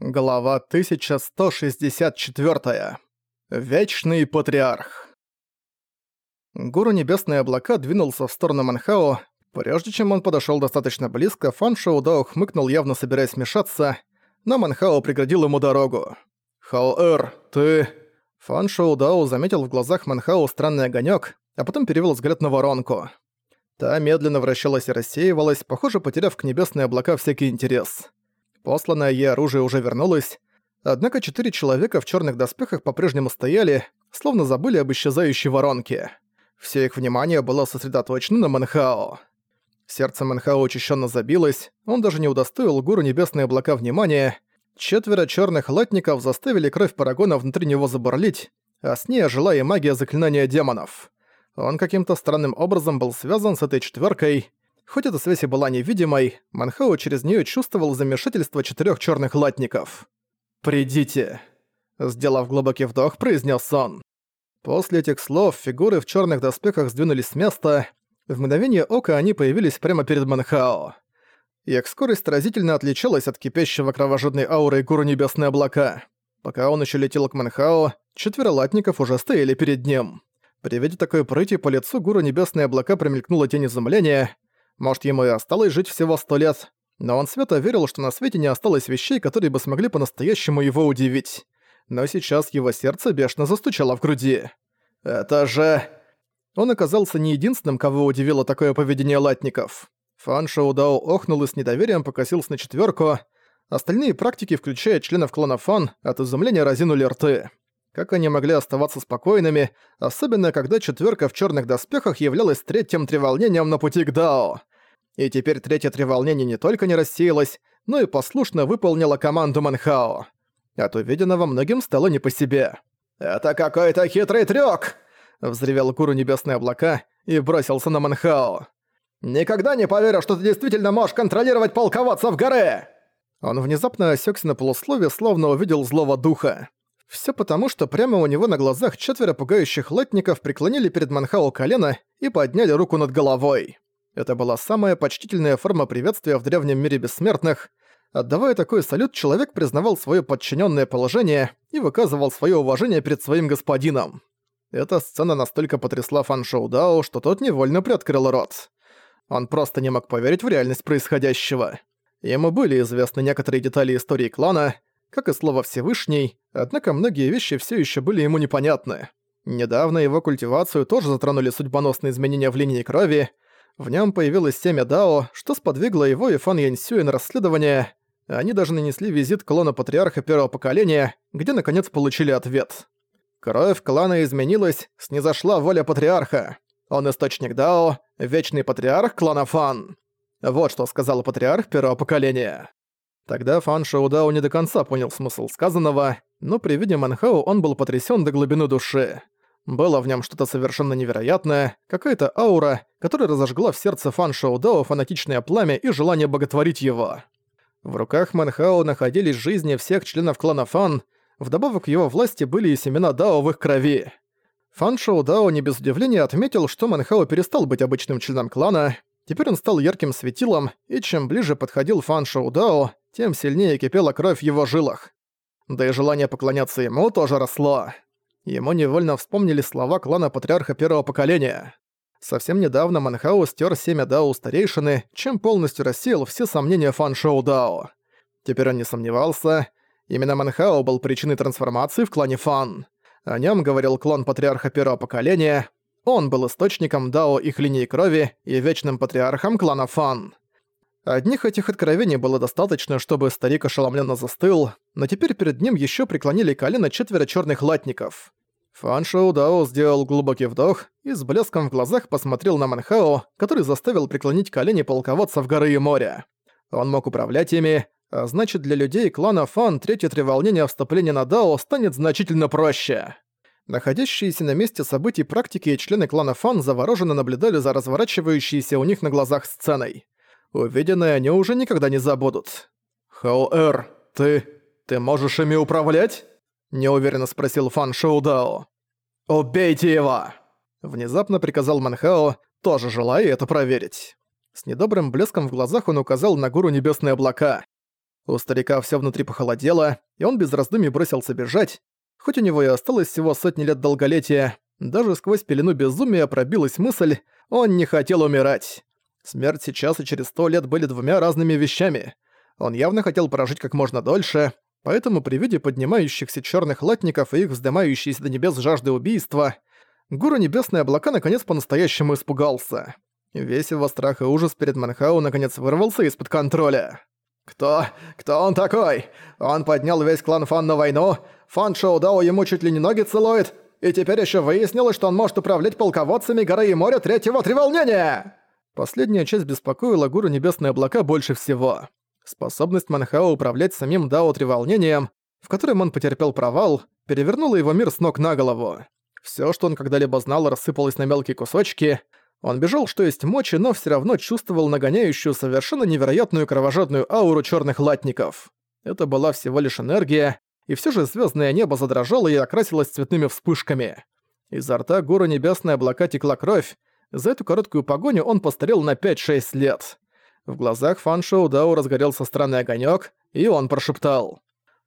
Глава 1164. Вечный Патриарх. Гуру Небесные Облака двинулся в сторону Манхао. Прежде чем он подошёл достаточно близко, Фан Шоудао хмыкнул, явно собираясь вмешаться, но Манхао преградил ему дорогу. «Хао-эр, ты...» Фан Шоудао заметил в глазах Манхао странный огонёк, а потом перевел взгляд на воронку. Та медленно вращалась и рассеивалась, похоже, потеряв к Небесные Облака всякий интерес. Посланное ей оружие уже вернулось, однако четыре человека в черных доспехах по-прежнему стояли, словно забыли об исчезающей воронке. Все их внимание было сосредоточено на Манхао. Сердце Манхао учащенно забилось, он даже не удостоил гуру Небесные Облака внимания. Четверо черных латников заставили кровь Парагона внутри него забурлить, а с ней ожила и магия заклинания демонов. Он каким-то странным образом был связан с этой четверкой. Хоть эта связь и была невидимой, Манхао через нее чувствовал замешательство четырех черных латников. «Придите», — сделав глубокий вдох, произнес он. После этих слов фигуры в черных доспехах сдвинулись с места. В мгновение ока они появились прямо перед Манхао. Их скорость разительно отличалась от кипящего кровожадной ауры гуру Небесные Облака. Пока он еще летел к Манхао, четверо латников уже стояли перед ним. При виде такой прыти по лицу гуру Небесные Облака промелькнула тень изумления — может, ему и осталось жить всего сто лет, но он свято верил, что на свете не осталось вещей, которые бы смогли по-настоящему его удивить. Но сейчас его сердце бешено застучало в груди. «Это же...» Он оказался не единственным, кого удивило такое поведение латников. Фан Шоудао охнул и с недоверием покосился на четверку. Остальные практики, включая членов клана Фан, от изумления разинули рты. Как они могли оставаться спокойными, особенно когда четверка в черных доспехах являлась третьим треволнением на пути к Дао? И теперь третье треволнение не только не рассеялось, но и послушно выполнило команду Манхао. От увиденного многим стало не по себе. «Это какой-то хитрый трюк!» — взревел гуру Небесные Облака и бросился на Манхао. «Никогда не поверю, что ты действительно можешь контролировать полководцев горы!» Он внезапно осекся на полусловие, словно увидел злого духа. Все потому, что прямо у него на глазах четверо пугающих латников преклонили перед Манхао колено и подняли руку над головой. Это была самая почтительная форма приветствия в древнем мире бессмертных. Отдавая такой салют, человек признавал свое подчиненное положение и выказывал свое уважение перед своим господином. Эта сцена настолько потрясла Фан Шоу что тот невольно приоткрыл рот. Он просто не мог поверить в реальность происходящего. Ему были известны некоторые детали истории клана, как и слово «Всевышний», однако многие вещи все еще были ему непонятны. Недавно его культивацию тоже затронули судьбоносные изменения в линии крови, в нем появилось семя Дао, что сподвигло его и Фан Яньсюэ на расследование. Они даже нанесли визит клона патриарха первого поколения, где наконец получили ответ. Кровь клана изменилась, снизошла воля патриарха. Он источник Дао, вечный патриарх клана Фан. Вот что сказал патриарх первого поколения. Тогда Фан Шоудао не до конца понял смысл сказанного, но при виде Манхао он был потрясен до глубины души. Было в нем что-то совершенно невероятное, какая-то аура, которая разожгла в сердце Фан Шоудао фанатичное пламя и желание боготворить его. В руках Манхао находились жизни всех членов клана Фан, вдобавок к его власти были и семена Дао в их крови. Фан Шоудао не без удивления отметил, что Манхао перестал быть обычным членом клана, теперь он стал ярким светилом, и чем ближе подходил Фан Шоудао, тем сильнее кипела кровь в его жилах. Да и желание поклоняться ему тоже росло. Ему невольно вспомнили слова клана Патриарха Первого Поколения. Совсем недавно Манхау стер семя Дао старейшины, чем полностью рассеял все сомнения Фан Шоу Дао. Теперь он не сомневался. Именно Манхао был причиной трансформации в клане Фан. О нем говорил клан Патриарха Первого Поколения. Он был источником Дао их линии крови и вечным патриархом клана Фан. Одних этих откровений было достаточно, чтобы старик ошеломленно застыл, но теперь перед ним еще преклонили колено четверо черных латников. Фан Шоу Дао сделал глубокий вдох и с блеском в глазах посмотрел на Манхао, который заставил преклонить колени полководцев горы и моря. Он мог управлять ими, а значит для людей клана Фан третье треволнение вступления на Дао станет значительно проще. Находящиеся на месте событий практики и члены клана Фан завороженно наблюдали за разворачивающейся у них на глазах сценой. Увиденное они уже никогда не забудут. «Хао-Эр, ты... ты можешь ими управлять?» Неуверенно спросил Фан Шоудао. «Убейте его!» Внезапно приказал Манхао, тоже желая это проверить. С недобрым блеском в глазах он указал на гору Небесные облака. У старика все внутри похолодело, и он без раздумий бросился бежать. Хоть у него и осталось всего сотни лет долголетия, даже сквозь пелену безумия пробилась мысль, он не хотел умирать. Смерть сейчас и через сто лет были двумя разными вещами. Он явно хотел прожить как можно дольше, поэтому при виде поднимающихся черных латников и их вздымающейся до небес жажды убийства, гуру Небесные Облака наконец по-настоящему испугался. Весь его страх и ужас перед Манхау наконец вырвался из-под контроля. «Кто? Кто он такой? Он поднял весь клан Фан на войну, Фан Шоудао ему чуть ли не ноги целует, и теперь еще выяснилось, что он может управлять полководцами горы и моря третьего треволнения!» Последняя часть беспокоила гуру Небесные Облака больше всего. Способность Манхао управлять самим Дао Треволнением, в котором он потерпел провал, перевернула его мир с ног на голову. Все, что он когда-либо знал, рассыпалось на мелкие кусочки. Он бежал, что есть мочи, но все равно чувствовал нагоняющую совершенно невероятную кровожадную ауру черных латников. Это была всего лишь энергия, и все же звездное небо задрожало и окрасилось цветными вспышками. Изо рта гуру небесной облака текла кровь, за эту короткую погоню он постарел на 5-6 лет. В глазах Фан Шоу Дао разгорелся странный огонек, и он прошептал.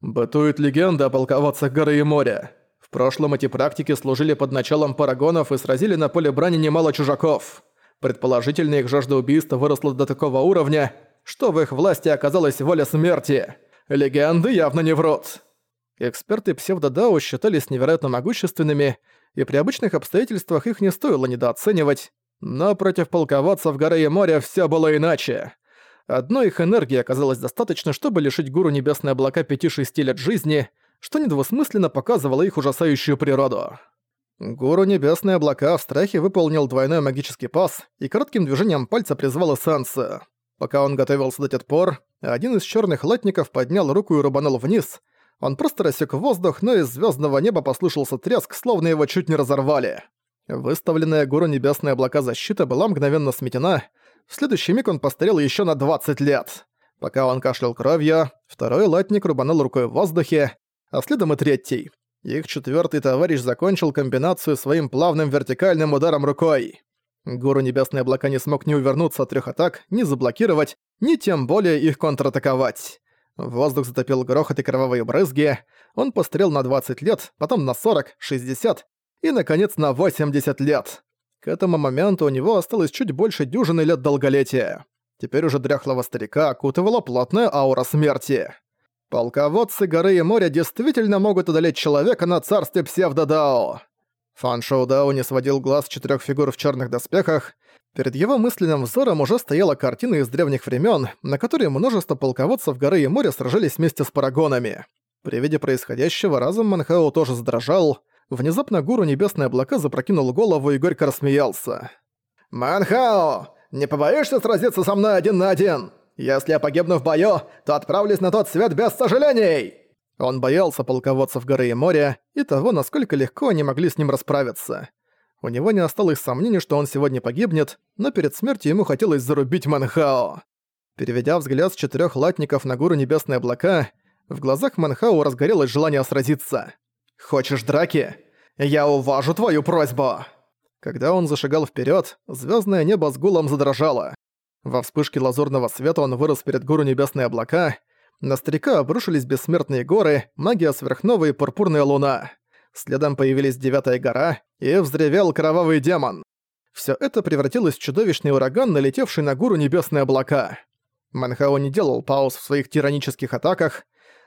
«Бытует легенда о полководцах горы и моря. В прошлом эти практики служили под началом парагонов и сразили на поле брани немало чужаков. Предположительно, их жажда убийства выросла до такого уровня, что в их власти оказалась воля смерти. Легенды явно не врут». Эксперты псевдодао считались невероятно могущественными, и при обычных обстоятельствах их не стоило недооценивать, но против полководцев горы и моря всё было иначе. Одной их энергии оказалось достаточно, чтобы лишить гуру небесные облака 5-6 лет жизни, что недвусмысленно показывало их ужасающую природу. Гуру небесные облака в страхе выполнил двойной магический пас и коротким движением пальца призвал эссенцию. Пока он готовился дать отпор, один из черных латников поднял руку и рубанул вниз, он просто рассек воздух, но из звездного неба послышался треск, словно его чуть не разорвали. Выставленная гору небесные облака защита была мгновенно сметена. В следующий миг он постарел еще на 20 лет. Пока он кашлял кровью, второй латник рубанул рукой в воздухе, а следом и третий. Их четвертый товарищ закончил комбинацию своим плавным вертикальным ударом рукой. Гуру Небесные Облака не смог ни увернуться от трех атак, ни заблокировать, ни тем более их контратаковать. Воздух затопил грохот и кровавые брызги. Он пострел на 20 лет, потом на 40, 60 и, наконец, на 80 лет. К этому моменту у него осталось чуть больше дюжины лет долголетия. Теперь уже дряхлого старика окутывала плотная аура смерти. Полководцы горы и моря действительно могут одолеть человека на царстве псевдодао. Фан Шоу Дао не сводил глаз с четырёх фигур в черных доспехах, Перед его мысленным взором уже стояла картина из древних времен, на которой множество полководцев горы и моря сражались вместе с парагонами. При виде происходящего разум Манхао тоже задрожал. Внезапно гуру Небесные Облака запрокинул голову и горько рассмеялся. «Манхао, не побоишься сразиться со мной один на один? Если я погибну в бою, то отправлюсь на тот свет без сожалений!» Он боялся полководцев горы и моря и того, насколько легко они могли с ним расправиться. У него не осталось сомнений, что он сегодня погибнет, но перед смертью ему хотелось зарубить Манхао. Переведя взгляд с четырёх латников на гору Небесные облака, в глазах Манхао разгорелось желание сразиться. «Хочешь драки? Я уважу твою просьбу!» Когда он зашагал вперед, звездное небо с гулом задрожало. Во вспышке лазурного света он вырос перед гору Небесные облака. На старика обрушились бессмертные горы, магия сверхновой и пурпурная луна. Следом появились Девятая гора и взревел Кровавый демон. Всё это превратилось в чудовищный ураган, налетевший на гуру Небесные облака. Манхао не делал пауз в своих тиранических атаках.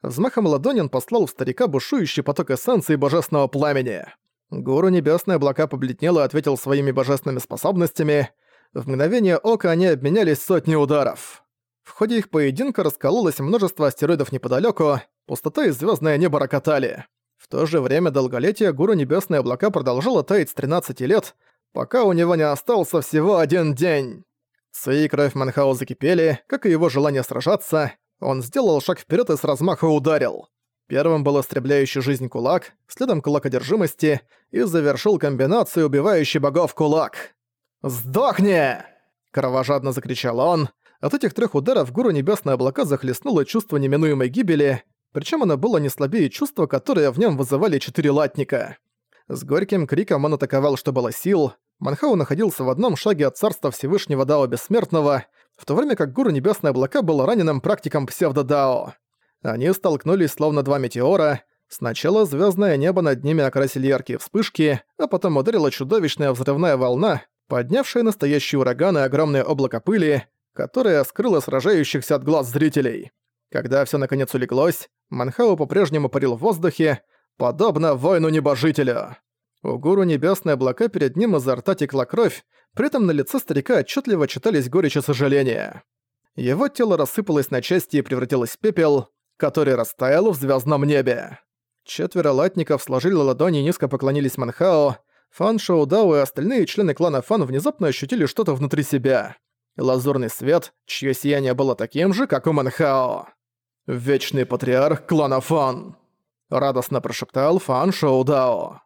Взмахом ладони он послал в старика бушующий поток эссенции божественного пламени. Гуру Небесные облака побледнел и ответил своими божественными способностями. В мгновение ока они обменялись сотней ударов. В ходе их поединка раскололось множество астероидов неподалёку, пустота и звёздное небо рокотали. В то же время долголетие гуру Небесные облака продолжало таять с 13 лет, пока у него не остался всего один день. Ци и кровь Манхао закипели, как и его желание сражаться. Он сделал шаг вперед и с размаха ударил. Первым был истребляющий жизнь кулак, следом кулак одержимости и завершил комбинацию убивающий богов кулак. «Сдохни!» – кровожадно закричал он. От этих трех ударов гуру Небесные облака захлестнуло чувство неминуемой гибели, причем оно было не слабее чувства, которые в нем вызывали четыре латника. С горьким криком он атаковал, что было сил. Манхау находился в одном шаге от царства Всевышнего Дао Бессмертного, в то время как Гуру Небесные Облака был раненым практиком псевдо-дао. Они столкнулись словно два метеора. Сначала звездное небо над ними окрасили яркие вспышки, а потом ударила чудовищная взрывная волна, поднявшая настоящий ураган и огромное облако пыли, которое скрыло сражающихся от глаз зрителей. Когда все наконец улеглось, Манхау по-прежнему парил в воздухе, подобно воину-небожителю. У гуру небесные облака перед ним изо рта текла кровь, при этом на лице старика отчетливо читались горечь и сожаления. Его тело рассыпалось на части и превратилось в пепел, который растаял в звездном небе. Четверо латников сложили ладони и низко поклонились Манхао. Фан Шоудао и остальные члены клана Фан внезапно ощутили что-то внутри себя. Лазурный свет, чье сияние было таким же, как у Манхао. «Вечный патриарх клана Фан!» — радостно прошептал Фан Шоудао.